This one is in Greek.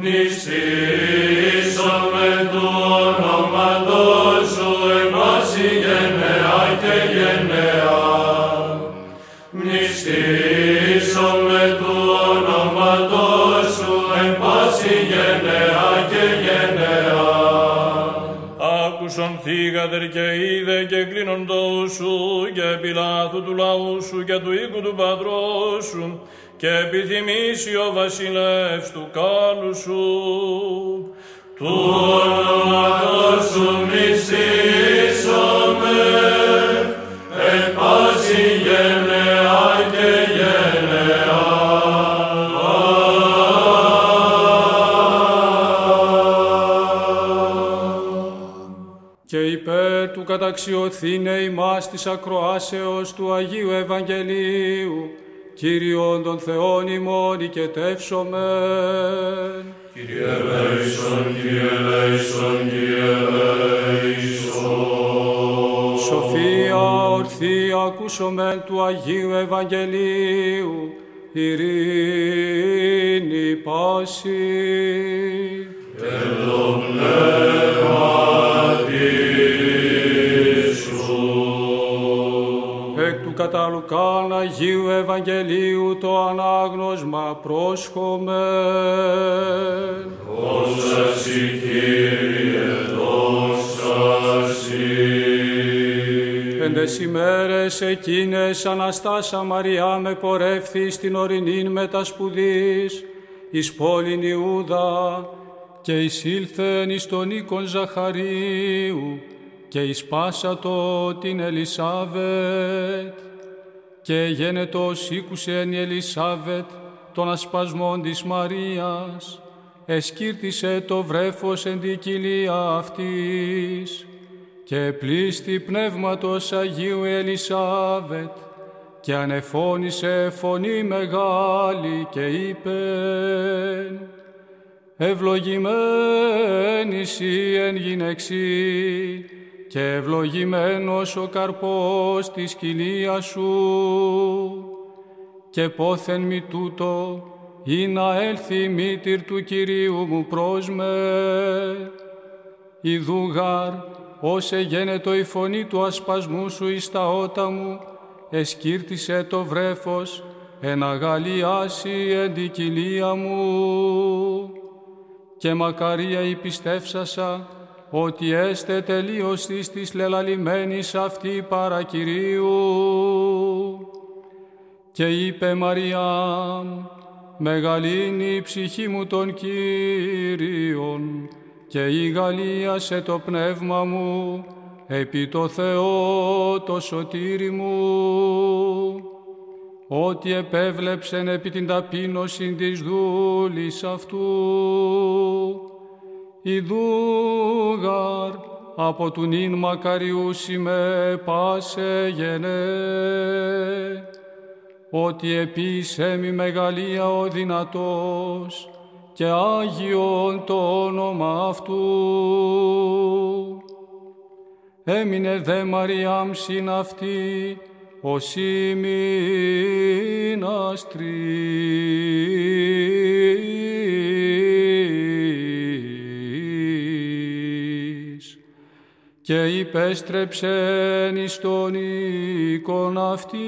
Μνηστήσαμε του όνοματός σου εν πάση γενεά και γενεά. Μνηστήσαμε του όνοματός σου εν πάση γενεά και γενεά. Άκουσον θύγατερ και είδε και κλείνοντο σου και πιλάθου του λαού σου και του οίκου του πατρός σου και επιθυμήσει ο βασιλεύς του κάλου σου. Του και υπέρ του καταξιωθήνε ημάς της ακροάσεως του Αγίου Ευαγγελίου, Κύριον των Θεών ημών οικετεύσομεν. Κύριε ελέησον, Κύριε ελέησον, Κύριε ελέησον. Σοφία ορθή ακούσομεν του Αγίου Ευαγγελίου, ειρήνη πάση. Εν το πνεύματι Εκ του κατά Λουκάν Αγίου Ευαγγελίου το ανάγνωσμα πρόσχομεν. Δόξα σοι, Κύριε, δόξα σοι. Εν τες ημέρες εκείνες Αναστάσα Μαριά με πορεύθη στην ορεινήν μετασπουδής εις πόλην Ιούδα και εισήλθεν εις τον οίκον Ζαχαρίου και εις πάσατο την Ελισάβετ και γένετος ήκουσεν η Ελισάβετ των ασπασμών της Μαρίας εσκύρτησε το βρέφος εν τη κοιλία αυτής και πλήστη πνεύματος Αγίου Ελισάβετ και ανεφώνησε φωνή μεγάλη και είπε «Ευλογημένη σύ εν γυναίξη και ευλογημένος ο καρπός της κοιλίας σου και πόθεν μη τούτο ή να έλθει η μήτηρ του Κυρίου μου προς με. Ιδούγαρ, όσε γένετο η φωνή του ασπασμού σου εις τα ότα μου, εσκύρτησε το βρέφος, εν αγαλιάσει εν τη κοιλία μου. Και μακαρία η πιστεύσασα, ότι έστε τελείως της της λελαλημένης αυτή παρακυρίου. Και είπε Μαριάμ, μεγαλύνει η ψυχή μου των Κύριων και η γαλίασε το πνεύμα μου επί το Θεό το σωτήρι μου ότι επέβλεψεν επί την ταπείνωση της δούλης αυτού η δούγαρ από του νυν μακαριούσι με πάσε γενέ ότι επίσε μη μεγαλεία ο δυνατός και Άγιον το όνομα Αυτού. Έμεινε δε Μαριάμ συν αυτή, ως και υπέστρεψεν εις τον οίκον αυτής.